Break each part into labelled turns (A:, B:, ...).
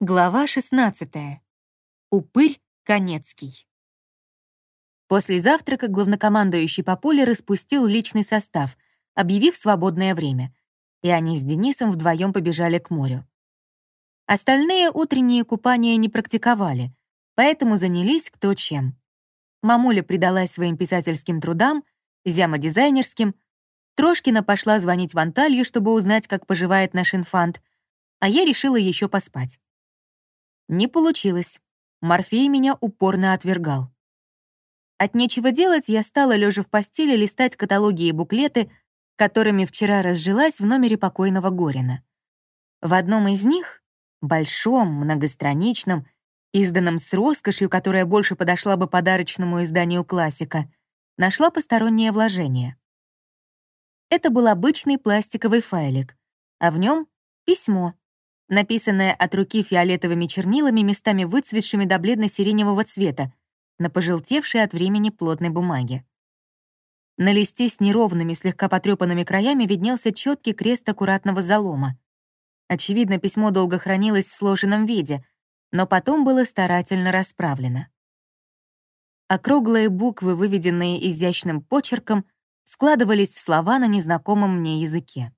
A: Глава 16. Упырь Конецкий. После завтрака главнокомандующий по поле распустил личный состав, объявив свободное время, и они с Денисом вдвоем побежали к морю. Остальные утренние купания не практиковали, поэтому занялись кто чем. Мамуля предалась своим писательским трудам, Зяма дизайнерским, Трошкина пошла звонить в Анталью, чтобы узнать, как поживает наш инфант, а я решила еще поспать. Не получилось. Морфей меня упорно отвергал. От нечего делать я стала, лежа в постели, листать каталоги и буклеты, которыми вчера разжилась в номере покойного Горина. В одном из них, большом, многостраничном, изданном с роскошью, которая больше подошла бы подарочному изданию классика, нашла постороннее вложение. Это был обычный пластиковый файлик, а в нем письмо, написанное от руки фиолетовыми чернилами, местами выцветшими до бледно-сиреневого цвета, на пожелтевшей от времени плотной бумаге. На листе с неровными, слегка потрепанными краями виднелся четкий крест аккуратного залома. Очевидно, письмо долго хранилось в сложенном виде, но потом было старательно расправлено. Округлые буквы, выведенные изящным почерком, складывались в слова на незнакомом мне языке.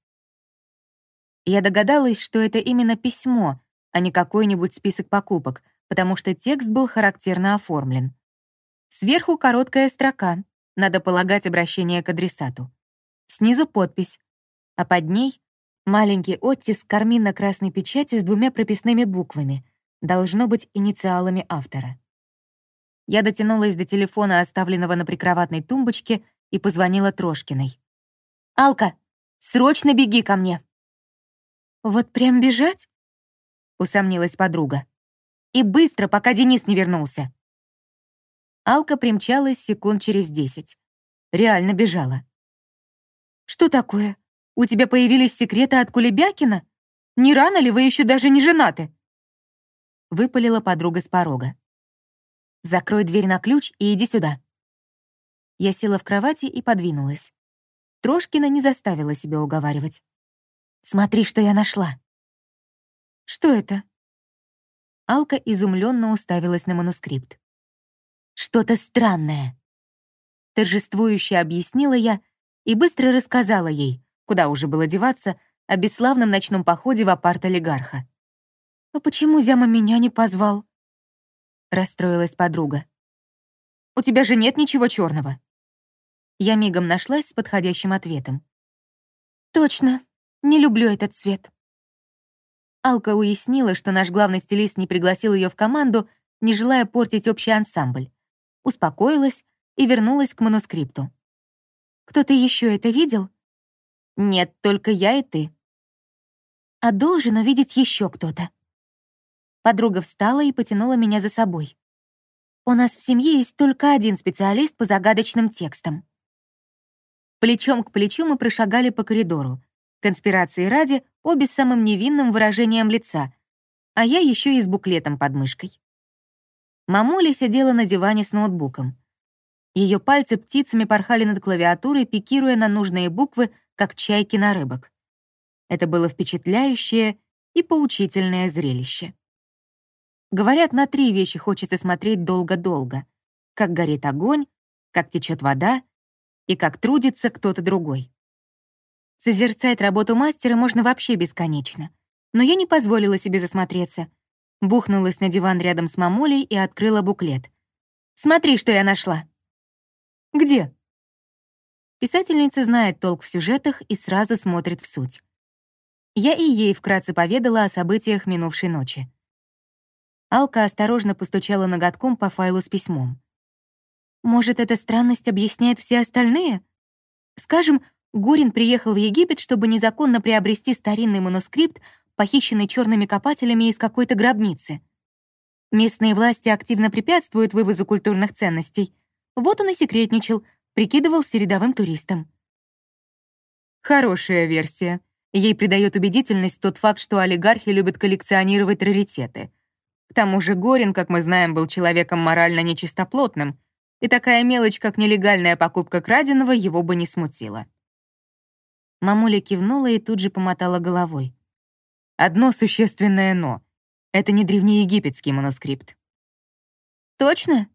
A: Я догадалась, что это именно письмо, а не какой-нибудь список покупок, потому что текст был характерно оформлен. Сверху короткая строка, надо полагать обращение к адресату. Снизу подпись, а под ней маленький оттиск карминно-красной печати с двумя прописными буквами, должно быть инициалами автора. Я дотянулась до телефона, оставленного на прикроватной тумбочке, и позвонила Трошкиной. «Алка, срочно беги ко мне!» «Вот прям бежать?» — усомнилась подруга. «И быстро, пока Денис не вернулся». Алка примчалась секунд через десять. Реально бежала. «Что такое? У тебя появились секреты от Кулебякина? Не рано ли вы еще даже не женаты?» Выпалила подруга с порога. «Закрой дверь на ключ и иди сюда». Я села в кровати и подвинулась. Трошкина не заставила себя уговаривать. Смотри, что я нашла». «Что это?» Алка изумленно уставилась на манускрипт. «Что-то странное», — торжествующе объяснила я и быстро рассказала ей, куда уже было деваться, о бесславном ночном походе в апарт олигарха. «А почему Зяма меня не позвал?» — расстроилась подруга. «У тебя же нет ничего черного. Я мигом нашлась с подходящим ответом. «Точно, не люблю этот цвет». Алка уяснила, что наш главный стилист не пригласил ее в команду, не желая портить общий ансамбль. Успокоилась и вернулась к манускрипту. «Кто-то еще это видел?» «Нет, только я и ты». «А должен увидеть еще кто-то». Подруга встала и потянула меня за собой. «У нас в семье есть только один специалист по загадочным текстам». Плечом к плечу мы прошагали по коридору, Конспирации ради, обе с самым невинным выражением лица, а я еще и с буклетом под мышкой. Мамуля сидела на диване с ноутбуком. Ее пальцы птицами порхали над клавиатурой, пикируя на нужные буквы, как чайки на рыбок. Это было впечатляющее и поучительное зрелище. Говорят, на три вещи хочется смотреть долго-долго. Как горит огонь, как течет вода и как трудится кто-то другой. Созерцать работу мастера можно вообще бесконечно. Но я не позволила себе засмотреться. Бухнулась на диван рядом с мамулей и открыла буклет. «Смотри, что я нашла!» «Где?» Писательница знает толк в сюжетах и сразу смотрит в суть. Я и ей вкратце поведала о событиях минувшей ночи. Алка осторожно постучала ноготком по файлу с письмом. «Может, эта странность объясняет все остальные? Скажем, Горин приехал в Египет, чтобы незаконно приобрести старинный манускрипт, похищенный черными копателями из какой-то гробницы. Местные власти активно препятствуют вывозу культурных ценностей. Вот он и секретничал, прикидывался рядовым туристом.
B: Хорошая версия. Ей придает убедительность тот факт, что олигархи любят коллекционировать раритеты. К тому же Горин, как мы знаем, был человеком морально нечистоплотным, и такая мелочь, как нелегальная покупка краденого, его бы не смутила.
A: Мамуля кивнула и тут же помотала головой.
B: Одно существенное «но». Это не древнеегипетский манускрипт.
A: Точно?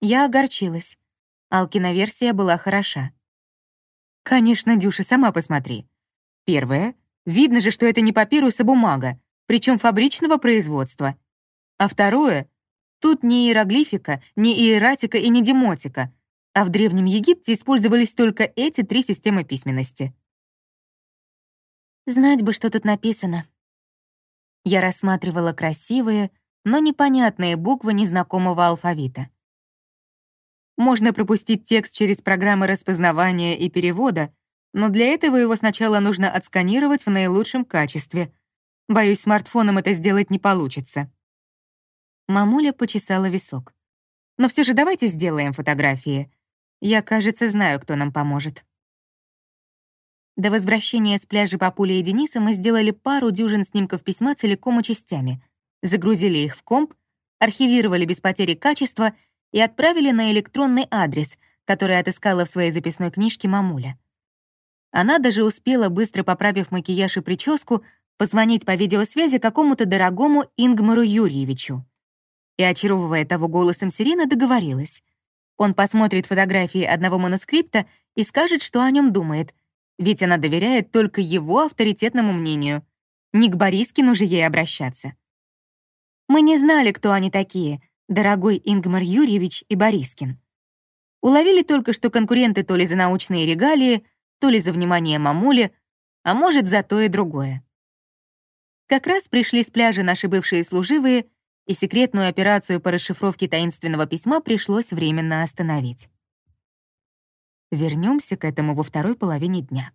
A: Я огорчилась. Алкина версия была хороша.
B: Конечно, Дюша, сама посмотри. Первое. Видно же, что это не папирус, а бумага, причем фабричного производства. А второе. Тут не иероглифика, не иератика и не демотика, а в Древнем Египте использовались только эти три системы письменности.
A: Знать бы, что тут написано. Я рассматривала красивые, но непонятные буквы незнакомого алфавита.
B: Можно пропустить текст через программы распознавания и перевода, но для этого его сначала нужно отсканировать в наилучшем качестве. Боюсь, смартфоном это сделать не получится.
A: Мамуля почесала висок.
B: Но все же давайте сделаем фотографии. Я, кажется, знаю, кто нам поможет.
A: До возвращения с пляжа Папуля и Дениса мы сделали пару дюжин снимков письма целиком и частями, загрузили их в комп, архивировали без потери качества и отправили на электронный адрес, который отыскала в своей записной книжке мамуля. Она даже успела, быстро поправив макияж и прическу, позвонить по видеосвязи какому-то дорогому Ингмару Юрьевичу. И, очаровывая того голосом сирены, договорилась. Он посмотрит фотографии одного манускрипта и скажет, что о нем думает, ведь она доверяет только его авторитетному мнению. Не к Борискину же ей обращаться. Мы не знали, кто они такие, дорогой Ингмар Юрьевич и Борискин. Уловили только, что конкуренты то ли за научные регалии, то ли за внимание мамули, а может, за то и другое. Как раз пришли с пляжа наши бывшие служивые, и секретную операцию по расшифровке таинственного письма пришлось временно остановить.
B: Вернемся к этому во второй половине дня.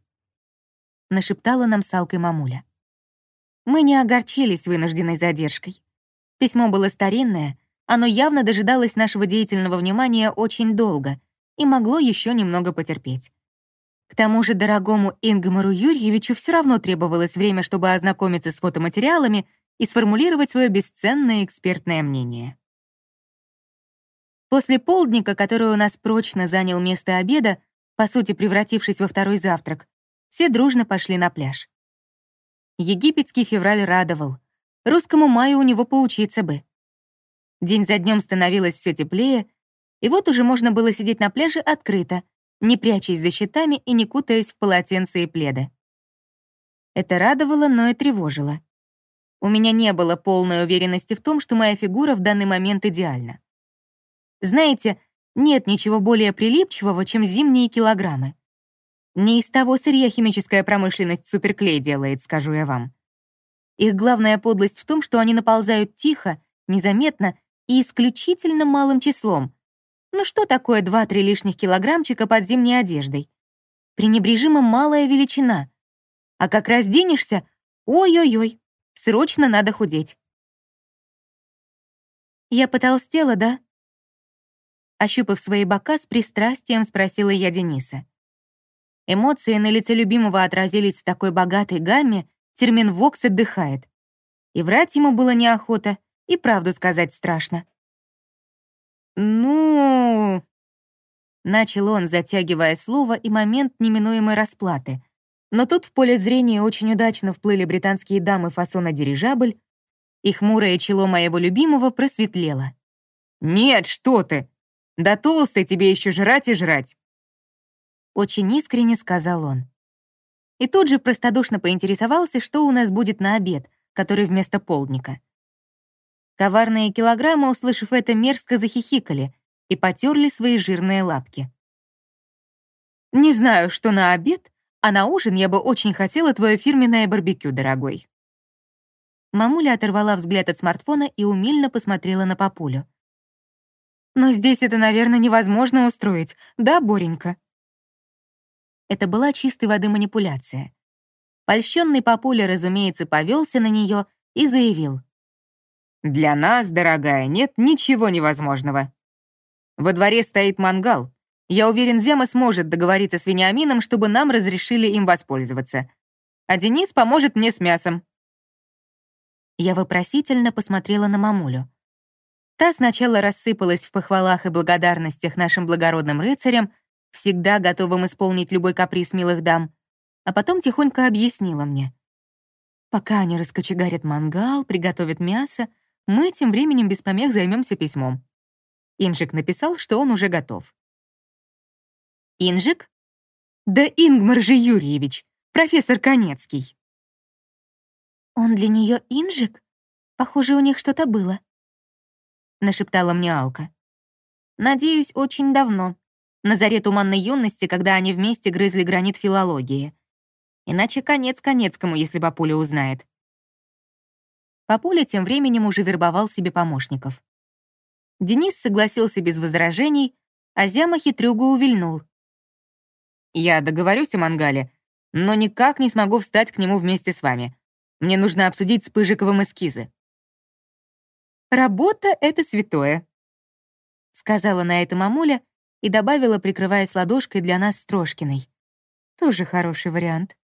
A: Нашептала нам с Алкой мамуля. Мы не огорчились вынужденной задержкой. Письмо было старинное, оно явно дожидалось нашего деятельного внимания очень долго и могло еще немного потерпеть. К тому же дорогому Ингмару Юрьевичу все равно требовалось время, чтобы ознакомиться с фотоматериалами и сформулировать свое бесценное экспертное мнение. После полдника, который у нас прочно занял место обеда, по сути превратившись во второй завтрак, все дружно пошли на пляж. Египетский февраль радовал. Русскому маю у него поучиться бы. День за днем становилось все теплее, и вот уже можно было сидеть на пляже открыто, не прячась за щитами и не кутаясь в полотенце и пледы. Это радовало, но и тревожило. У меня не было полной уверенности в том, что моя фигура в данный момент идеальна. Знаете, нет ничего более прилипчивого, чем зимние килограммы. Не из того сырья химическая промышленность суперклей делает, скажу я вам. Их главная подлость в том, что они наползают тихо, незаметно и исключительно малым числом. Ну что такое 2-3 лишних килограммчика под зимней одеждой? Пренебрежимо малая величина. А как разденешься, ой-ой-ой, срочно надо худеть. Я потолстела, да? Ощупав свои бока, с пристрастием спросила я Дениса. Эмоции на лице любимого отразились в такой богатой гамме, термин «вокс» отдыхает. И врать ему было неохота, и правду сказать страшно. «Ну...» Начал он, затягивая слово и момент неминуемой расплаты. Но тут в поле зрения очень удачно вплыли британские дамы фасона дирижабль, и хмурое чело моего любимого просветлело.
B: «Нет, что ты! Да толстой тебе еще жрать и жрать!»
A: Очень искренне сказал он. И тут же простодушно поинтересовался, что у нас будет на обед, который вместо полдника. Коварные килограммы, услышав это, мерзко захихикали и потерли свои жирные лапки.
B: «Не знаю, что на обед, а на ужин я бы очень хотела твое фирменное барбекю, дорогой».
A: Мамуля оторвала взгляд от смартфона и умильно посмотрела на папулю.
B: Но здесь это, наверное, невозможно устроить, да, Боренька?»
A: Это была чистой воды манипуляция. Польщенный папуля, разумеется, повелся на нее и заявил.
B: «Для нас, дорогая, нет ничего невозможного. Во дворе стоит мангал. Я уверен, Зема сможет договориться с Вениамином, чтобы нам разрешили им воспользоваться. А Денис поможет мне с мясом».
A: Я вопросительно посмотрела на мамулю. Та сначала рассыпалась в похвалах и благодарностях нашим благородным рыцарям, всегда готовым исполнить любой каприз милых дам, а потом тихонько объяснила мне.
B: Пока они раскочегарят мангал, приготовят мясо, мы тем временем без помех займемся письмом. Инжик написал, что он уже готов.
A: Инжик?
B: Да Ингмар же Юрьевич, профессор Конецкий.
A: Он для нее Инжик? Похоже, у них что-то было. Нашептала мне Алка. Надеюсь, очень давно. На заре туманной юности, когда они вместе грызли гранит филологии. Иначе конец конецкому, если папуля узнает. Папуля тем временем уже вербовал себе помощников. Денис согласился без возражений, а Зяма хитрюгу увильнул.
B: «Я договорюсь о мангале, но никак не смогу встать к нему вместе с вами. Мне нужно обсудить с Пыжиковым эскизы».
A: «Работа — это святое», — сказала на это мамуля и добавила, прикрываясь ладошкой для нас с Трошкиной. Тоже хороший вариант.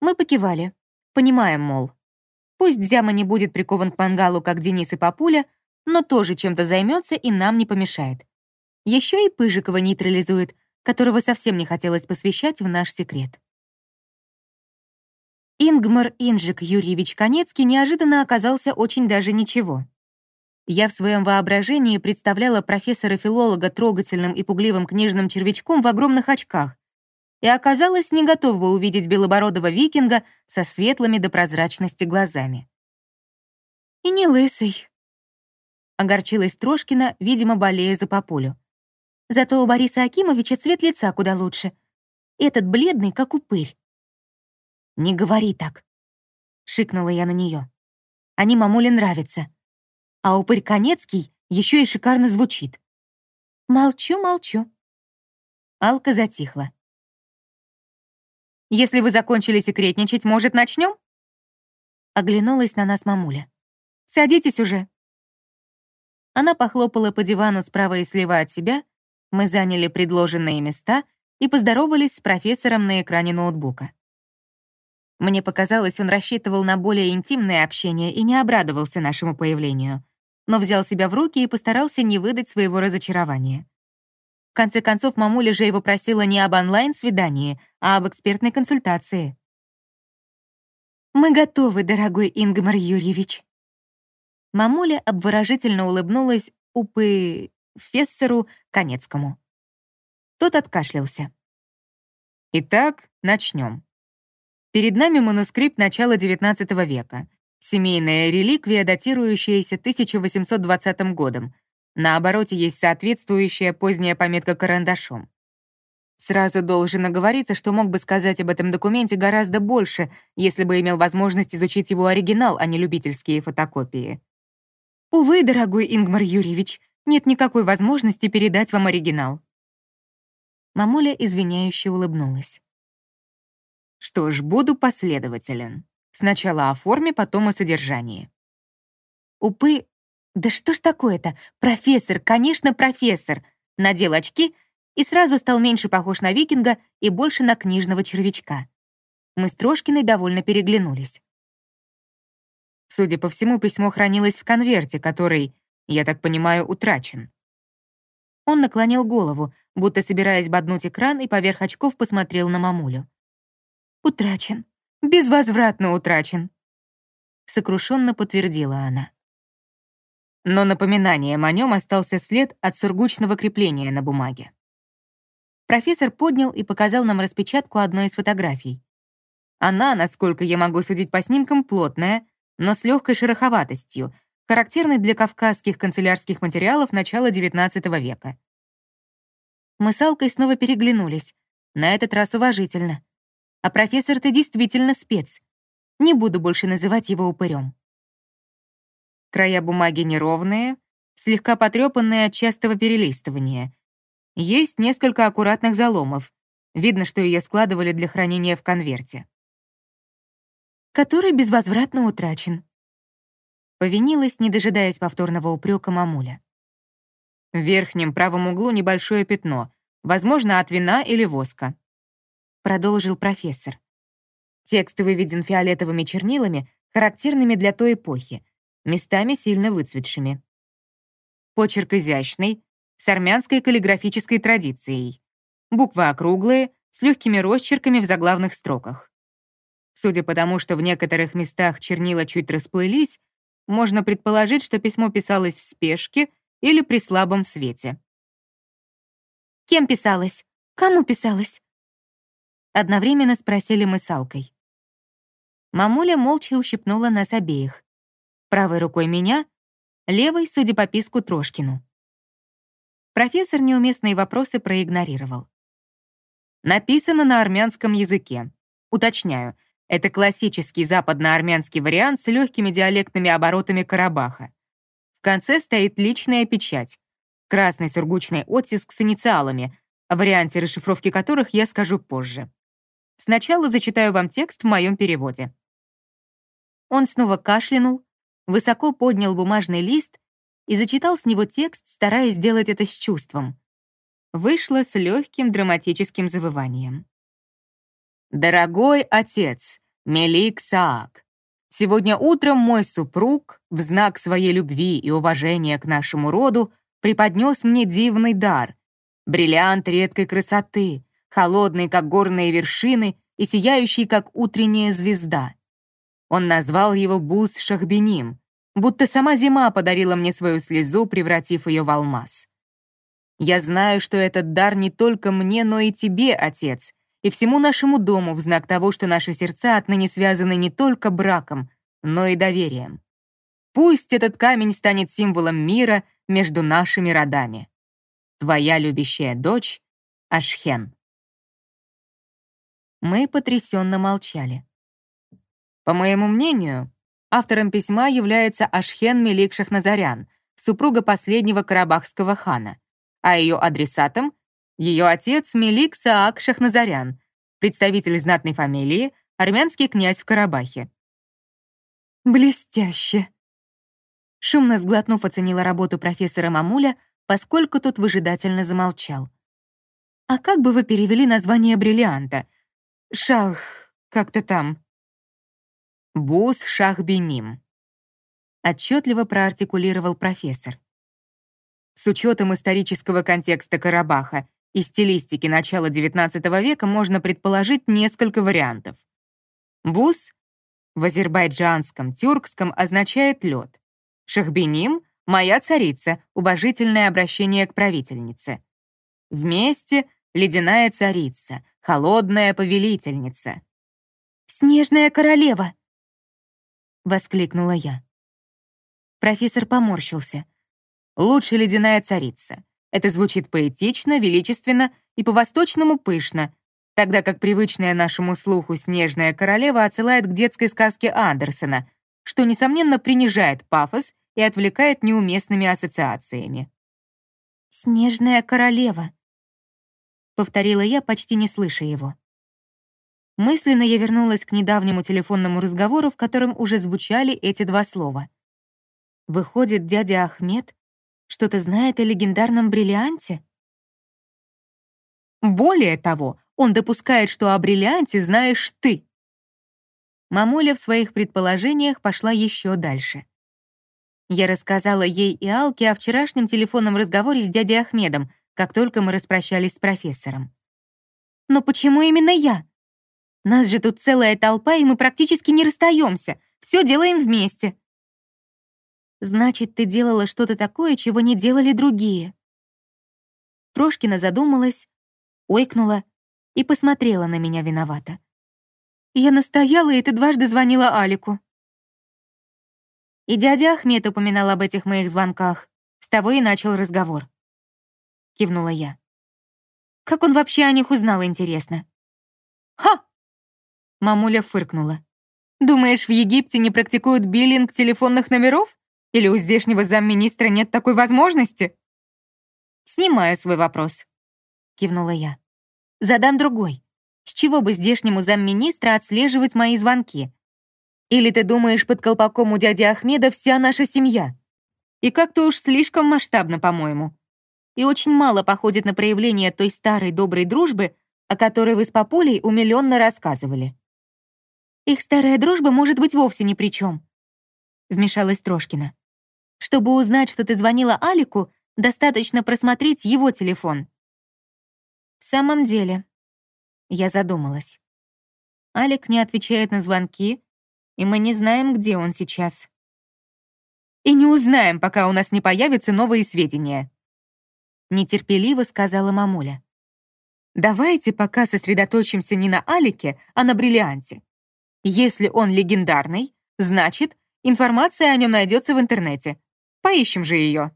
A: Мы покивали, понимаем, мол. Пусть Зяма не будет прикован к мангалу, как Денис и Папуля, но тоже чем-то займется и нам не помешает. Еще и Пыжикова нейтрализует, которого совсем не хотелось посвящать в наш секрет. Ингмар Инжик Юрьевич Конецкий неожиданно оказался очень даже ничего. Я в своем воображении представляла профессора-филолога трогательным и пугливым книжным червячком в огромных очках и оказалась не готова увидеть белобородого викинга со светлыми до прозрачности глазами. «И не лысый», — огорчилась Трошкина, видимо, болея за папулю. «Зато у Бориса Акимовича цвет лица куда лучше. Этот бледный, как упырь». «Не говори так», — шикнула я на нее. «Они мамуле нравятся а упырь Конецкий еще и шикарно звучит. Молчу, молчу. Алка затихла.
B: «Если вы закончили секретничать, может, начнем?
A: Оглянулась на нас мамуля.
B: «Садитесь уже».
A: Она похлопала по дивану справа и слева от себя, мы заняли предложенные места и поздоровались с профессором на экране ноутбука. Мне показалось, он рассчитывал на более интимное общение и не обрадовался нашему появлению но взял себя в руки и постарался не выдать своего разочарования. В конце концов, мамуля же его просила не об онлайн-свидании, а об экспертной консультации. «Мы готовы, дорогой Ингмар Юрьевич». Мамуля обворожительно улыбнулась упы... фессеру Конецкому. Тот откашлялся.
B: Итак, начнем. Перед нами манускрипт начала XIX века, Семейная реликвия, датирующаяся 1820 годом. На обороте есть соответствующая поздняя пометка карандашом. Сразу должен оговориться, что мог бы сказать об этом документе гораздо больше, если бы имел возможность изучить его оригинал, а не любительские фотокопии.
A: Увы, дорогой Ингмар Юрьевич, нет никакой возможности передать вам оригинал. Мамуля извиняюще улыбнулась.
B: Что ж, буду последователен. Сначала о форме, потом о содержании.
A: Упы... Да что ж такое-то? Профессор, конечно, профессор. Надел очки и сразу стал меньше похож на викинга и больше на книжного червячка. Мы с Трошкиной довольно переглянулись.
B: Судя по всему, письмо хранилось в конверте, который, я так понимаю, утрачен.
A: Он наклонил голову, будто собираясь боднуть экран, и поверх очков посмотрел на мамулю. «Утрачен безвозвратно утрачен», — сокрушенно подтвердила она.
B: Но напоминанием о нем остался след от сургучного крепления на бумаге.
A: Профессор поднял и показал нам распечатку одной из фотографий.
B: Она, насколько я могу судить по снимкам, плотная, но с легкой шероховатостью, характерной для кавказских канцелярских материалов начала XIX века.
A: Мы с Алкой снова переглянулись, на этот раз уважительно. А профессор ты действительно спец. Не буду больше называть его упырем.
B: Края бумаги неровные, слегка потрепанные от частого перелистывания. Есть несколько аккуратных заломов. Видно, что ее складывали для хранения в конверте.
A: Который безвозвратно утрачен. Повинилась, не дожидаясь повторного упрека мамуля.
B: В верхнем правом углу небольшое пятно, возможно, от вина или воска
A: продолжил профессор. Текст выведен фиолетовыми чернилами, характерными для той эпохи, местами сильно выцветшими.
B: Почерк изящный, с армянской каллиграфической традицией. Буквы округлые, с легкими росчерками в заглавных строках. Судя по тому, что в некоторых местах чернила чуть расплылись, можно предположить, что письмо писалось в спешке или при слабом свете.
A: «Кем писалось? Кому писалось?» Одновременно спросили мы с Алкой. Мамуля молча ущипнула нас обеих. Правой рукой меня, левой, судя по писку, Трошкину. Профессор неуместные вопросы проигнорировал.
B: Написано на армянском языке. Уточняю, это классический западноармянский вариант с легкими диалектными оборотами Карабаха. В конце стоит личная печать. Красный сургучный оттиск с инициалами, о варианте расшифровки которых я скажу позже. Сначала зачитаю вам текст в моем переводе.
A: Он снова кашлянул, высоко поднял бумажный лист и зачитал с него текст, стараясь сделать это с чувством. Вышло с легким драматическим завыванием.
B: «Дорогой отец, Мелик Саак, сегодня утром мой супруг, в знак своей любви и уважения к нашему роду, преподнес мне дивный дар — бриллиант редкой красоты, холодный, как горные вершины, и сияющий, как утренняя звезда. Он назвал его Бус Шахбиним, будто сама зима подарила мне свою слезу, превратив ее в алмаз. Я знаю, что этот дар не только мне, но и тебе, отец, и всему нашему дому в знак того, что наши сердца отныне связаны не только браком, но и доверием. Пусть этот камень станет символом мира между нашими родами. Твоя любящая дочь Ашхен.
A: Мы потрясенно молчали.
B: По моему мнению, автором письма является Ашхен Мелик Шахназарян, супруга последнего карабахского хана, а ее адресатом ее отец Мелик Саак Шахназарян, представитель знатной фамилии, армянский князь в Карабахе.
A: «Блестяще!» Шумно сглотнув, оценила работу профессора Мамуля, поскольку тот выжидательно замолчал. «А как бы вы перевели название бриллианта? Шах... как-то там».
B: «Бус Шахбиним», — отчетливо проартикулировал профессор. С учетом исторического контекста Карабаха и стилистики начала XIX века можно предположить несколько вариантов. Бус в азербайджанском, тюркском означает лед. Шахбиним — моя царица, уважительное обращение к правительнице. Вместе — ледяная царица, холодная повелительница.
A: «Снежная королева!» — воскликнула я. Профессор поморщился.
B: «Лучше ледяная царица. Это звучит поэтично, величественно и по-восточному пышно, тогда как привычная нашему слуху «Снежная королева» отсылает к детской сказке Андерсона, что, несомненно, принижает пафос и отвлекает неуместными ассоциациями.
A: «Снежная королева», — повторила я, почти не слыша его. Мысленно я вернулась к недавнему телефонному разговору, в котором уже звучали эти два слова. Выходит, дядя Ахмед что-то знает о легендарном бриллианте?
B: Более того, он допускает, что о бриллианте знаешь ты.
A: Мамуля в своих предположениях пошла еще дальше. Я рассказала ей и Алке о вчерашнем телефонном разговоре с дядей Ахмедом, как только мы распрощались с профессором. «Но почему именно я? Нас же тут целая толпа, и мы практически не расстаемся. Все делаем вместе. Значит, ты делала что-то такое, чего не делали другие. Трошкина задумалась, ойкнула и посмотрела на меня виновато. Я настояла, и ты дважды звонила Алику. И дядя Ахмед упоминал об этих моих звонках. С того и начал разговор. Кивнула я. Как он вообще о них узнал, интересно? «Ха!» Мамуля фыркнула. «Думаешь, в Египте не практикуют биллинг телефонных номеров? Или у здешнего замминистра нет такой возможности?» «Снимаю свой вопрос», — кивнула я. «Задам другой. С чего бы здешнему замминистра отслеживать мои звонки? Или ты думаешь, под колпаком у дяди Ахмеда вся наша семья? И как-то уж слишком масштабно, по-моему. И очень мало походит на проявление той старой доброй дружбы, о которой вы с Папулей умилённо рассказывали. Их старая дружба может быть вовсе ни при чем, вмешалась Трошкина. Чтобы узнать, что ты звонила Алику, достаточно просмотреть его телефон. В самом деле, я задумалась.
B: Алик не отвечает на звонки, и мы не знаем, где он сейчас. И не узнаем, пока у нас не появятся новые сведения. Нетерпеливо сказала мамуля. Давайте пока сосредоточимся не на Алике, а на бриллианте. Если он легендарный, значит, информация о нем найдется в интернете. Поищем же ее.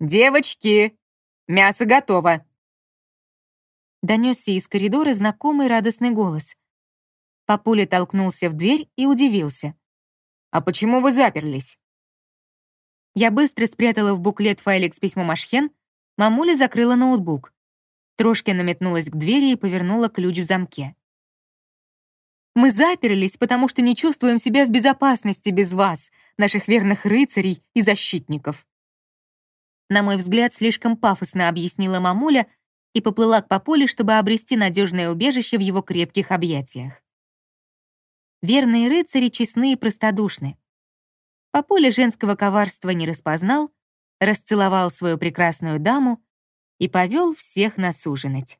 B: «Девочки, мясо готово!» Донесся из коридора знакомый радостный голос. Папуля толкнулся в дверь и удивился. «А почему вы заперлись?» Я быстро спрятала в буклет файлик с письмом Ашхен, мамуля закрыла ноутбук. Трошкина метнулась к двери и повернула ключ в замке. «Мы заперлись, потому что не чувствуем себя в безопасности без вас, наших верных рыцарей и защитников». На мой взгляд, слишком пафосно объяснила мамуля и поплыла к Папуле, чтобы обрести надежное убежище в его крепких объятиях. Верные рыцари честны и простодушны. Папуля женского коварства не распознал, расцеловал свою прекрасную даму и повел всех нас ужинать.